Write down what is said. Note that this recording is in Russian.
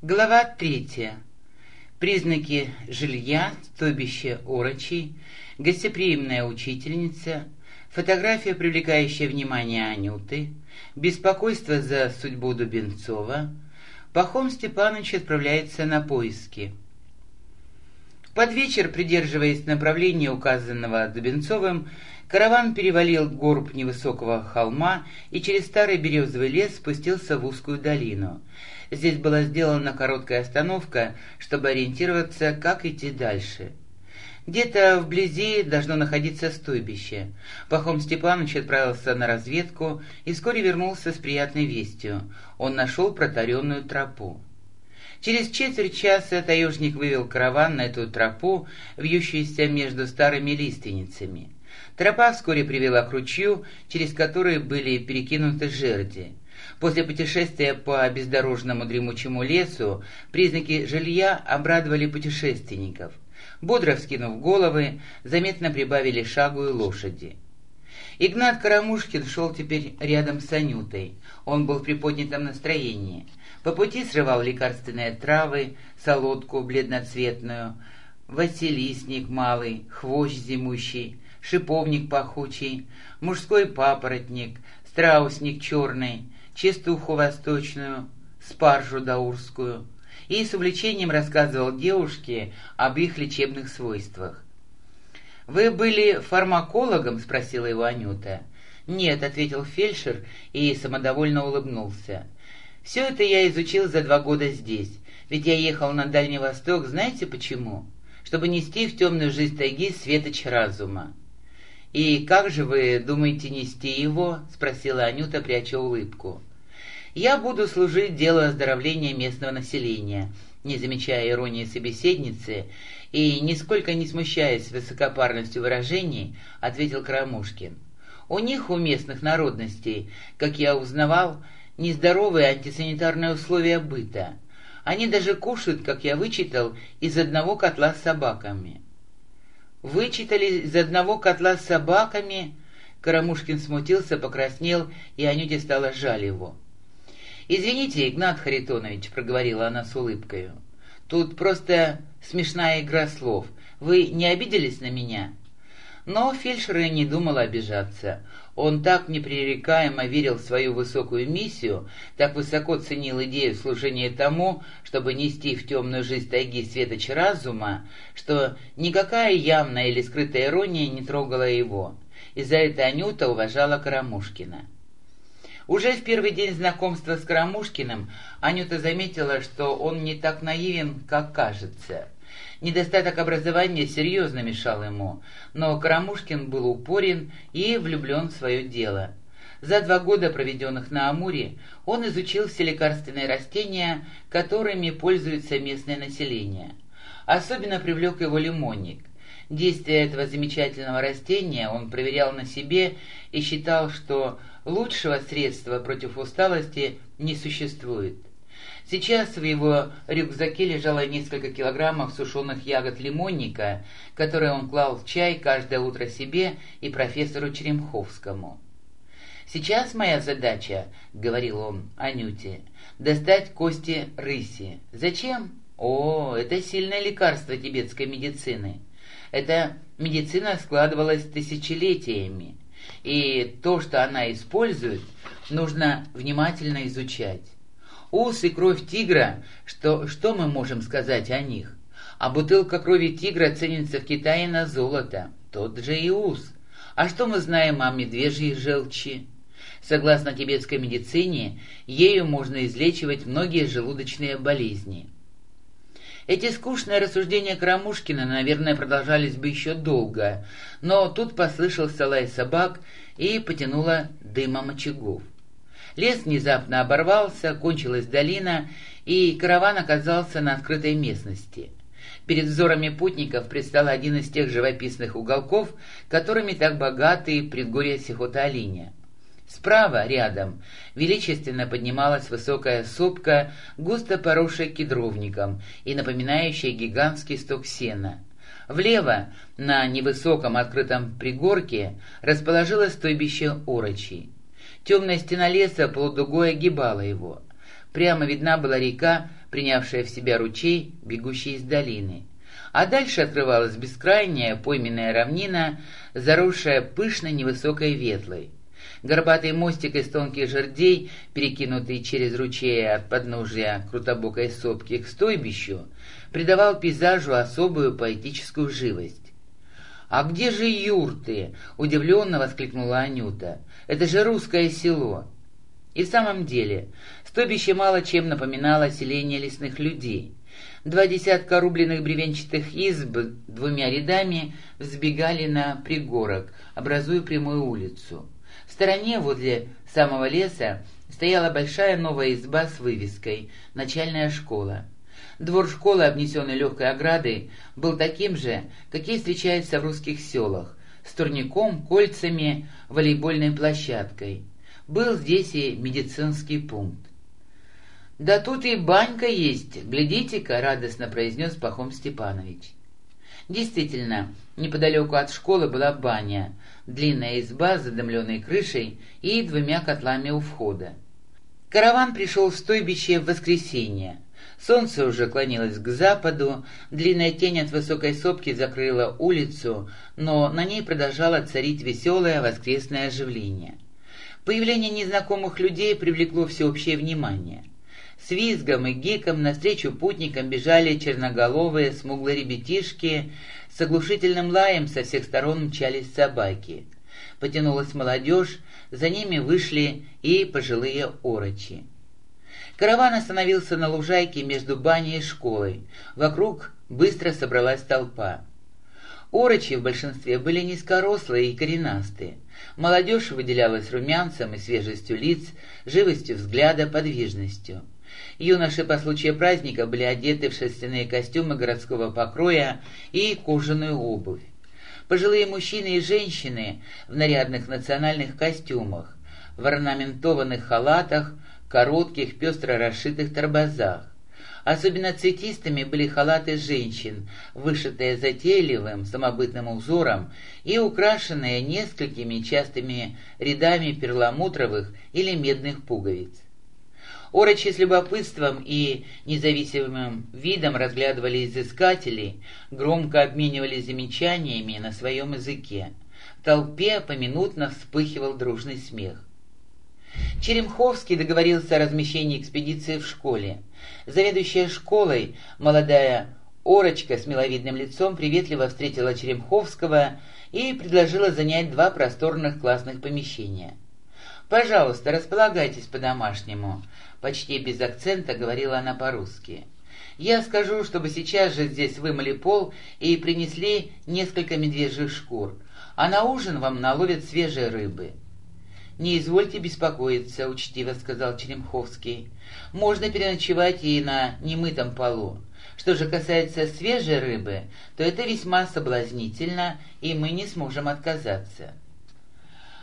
Глава третья. Признаки жилья, стойбище орочей, гостеприимная учительница, фотография, привлекающая внимание Анюты, беспокойство за судьбу Дубенцова, Пахом Степанович отправляется на поиски. Под вечер, придерживаясь направления, указанного Дубенцовым, караван перевалил горб невысокого холма и через старый березовый лес спустился в узкую долину. Здесь была сделана короткая остановка, чтобы ориентироваться, как идти дальше. Где-то вблизи должно находиться стойбище. Пахом Степанович отправился на разведку и вскоре вернулся с приятной вестью. Он нашел протаренную тропу. Через четверть часа таежник вывел караван на эту тропу, вьющуюся между старыми лиственницами. Тропа вскоре привела к ручью, через который были перекинуты жерди. После путешествия по бездорожному дремучему лесу признаки жилья обрадовали путешественников. Бодро вскинув головы, заметно прибавили шагу и лошади. Игнат Карамушкин шел теперь рядом с Анютой. Он был в приподнятом настроении. По пути срывал лекарственные травы, солодку бледноцветную, василисник малый, хвощ зимущий, шиповник пахучий, мужской папоротник, страусник черный, чистуху восточную, спаржу даурскую, и с увлечением рассказывал девушке об их лечебных свойствах. «Вы были фармакологом?» — спросила его Анюта. «Нет», — ответил фельдшер и самодовольно улыбнулся. «Все это я изучил за два года здесь, ведь я ехал на Дальний Восток, знаете почему? Чтобы нести в темную жизнь тайги светоч разума». «И как же вы думаете нести его?» — спросила Анюта, пряча улыбку. «Я буду служить делу оздоровления местного населения», не замечая иронии собеседницы и, нисколько не смущаясь высокопарностью выражений, ответил Крамушкин. «У них, у местных народностей, как я узнавал, нездоровые антисанитарные условия быта. Они даже кушают, как я вычитал, из одного котла с собаками». «Вычитали из одного котла с собаками?» Карамушкин смутился, покраснел, и Анюте стало жаль его. «Извините, Игнат Харитонович», — проговорила она с улыбкой. «Тут просто смешная игра слов. Вы не обиделись на меня?» Но фельдшер и не думал обижаться. Он так непререкаемо верил в свою высокую миссию, так высоко ценил идею служения тому, чтобы нести в темную жизнь тайги светоч разума, что никакая явная или скрытая ирония не трогала его. И за это Анюта уважала Карамушкина. Уже в первый день знакомства с Карамушкиным Анюта заметила, что он не так наивен, как кажется. Недостаток образования серьезно мешал ему, но Карамушкин был упорен и влюблен в свое дело. За два года, проведенных на Амуре, он изучил все лекарственные растения, которыми пользуется местное население. Особенно привлек его лимонник. Действие этого замечательного растения он проверял на себе и считал, что лучшего средства против усталости не существует. Сейчас в его рюкзаке лежало несколько килограммов сушеных ягод лимонника, которые он клал в чай каждое утро себе и профессору Черемховскому. «Сейчас моя задача, — говорил он Анюте, — достать кости рыси. Зачем? О, это сильное лекарство тибетской медицины. Эта медицина складывалась тысячелетиями, и то, что она использует, нужно внимательно изучать. Ус и кровь тигра, что, что мы можем сказать о них? А бутылка крови тигра ценится в Китае на золото, тот же и ус. А что мы знаем о медвежьей желчи? Согласно тибетской медицине, ею можно излечивать многие желудочные болезни. Эти скучные рассуждения Карамушкина, наверное, продолжались бы еще долго, но тут послышался лай собак и потянуло дымом очагов. Лес внезапно оборвался, кончилась долина, и караван оказался на открытой местности. Перед взорами путников предстал один из тех живописных уголков, которыми так богаты предгорья Сихота-Алиня. Справа, рядом, величественно поднималась высокая сопка, густо поросшая кедровником и напоминающая гигантский сток сена. Влево, на невысоком открытом пригорке, расположилось стойбище орочи. Темная стена леса полудугой огибала его. Прямо видна была река, принявшая в себя ручей, бегущий из долины. А дальше открывалась бескрайняя пойменная равнина, заросшая пышной невысокой ветлой. Горбатый мостик из тонких жердей, перекинутый через ручей от подножия крутобокой сопки к стойбищу, придавал пейзажу особую поэтическую живость. «А где же юрты?» — удивленно воскликнула Анюта. «Это же русское село!» И в самом деле, стойбище мало чем напоминало селение лесных людей. Два десятка рубленых бревенчатых изб двумя рядами взбегали на пригорок, образуя прямую улицу. В стороне, возле самого леса, стояла большая новая изба с вывеской «Начальная школа». Двор школы, обнесенный легкой оградой, был таким же, какие встречаются в русских селах, с турником, кольцами, волейбольной площадкой. Был здесь и медицинский пункт. «Да тут и банька есть, глядите-ка», — радостно произнес Пахом Степанович. Действительно, неподалеку от школы была баня, длинная изба с задымленной крышей и двумя котлами у входа. Караван пришел в стойбище в воскресенье. Солнце уже клонилось к западу, длинная тень от высокой сопки закрыла улицу, но на ней продолжало царить веселое воскресное оживление. Появление незнакомых людей привлекло всеобщее внимание. С визгом и гиком навстречу путникам бежали черноголовые, смуглые ребятишки, с оглушительным лаем со всех сторон мчались собаки. Потянулась молодежь, за ними вышли и пожилые орочи. Караван остановился на лужайке между баней и школой. Вокруг быстро собралась толпа. Орочи в большинстве были низкорослые и коренастые. Молодежь выделялась румянцем и свежестью лиц, живостью взгляда, подвижностью. Юноши по случаю праздника были одеты в шерстяные костюмы городского покроя и кожаную обувь. Пожилые мужчины и женщины в нарядных национальных костюмах, в орнаментованных халатах, коротких, пестро расшитых торбазах. Особенно цветистыми были халаты женщин, вышитые затейливым самобытным узором и украшенные несколькими частыми рядами перламутровых или медных пуговиц. Орочи с любопытством и независимым видом разглядывали изыскателей, громко обменивались замечаниями на своем языке. В толпе поминутно вспыхивал дружный смех. Черемховский договорился о размещении экспедиции в школе. Заведующая школой, молодая Орочка с миловидным лицом приветливо встретила Черемховского и предложила занять два просторных классных помещения. «Пожалуйста, располагайтесь по-домашнему», — почти без акцента говорила она по-русски. «Я скажу, чтобы сейчас же здесь вымыли пол и принесли несколько медвежьих шкур, а на ужин вам наловят свежей рыбы». «Не извольте беспокоиться», — учтиво сказал Черемховский. «Можно переночевать и на немытом полу. Что же касается свежей рыбы, то это весьма соблазнительно, и мы не сможем отказаться».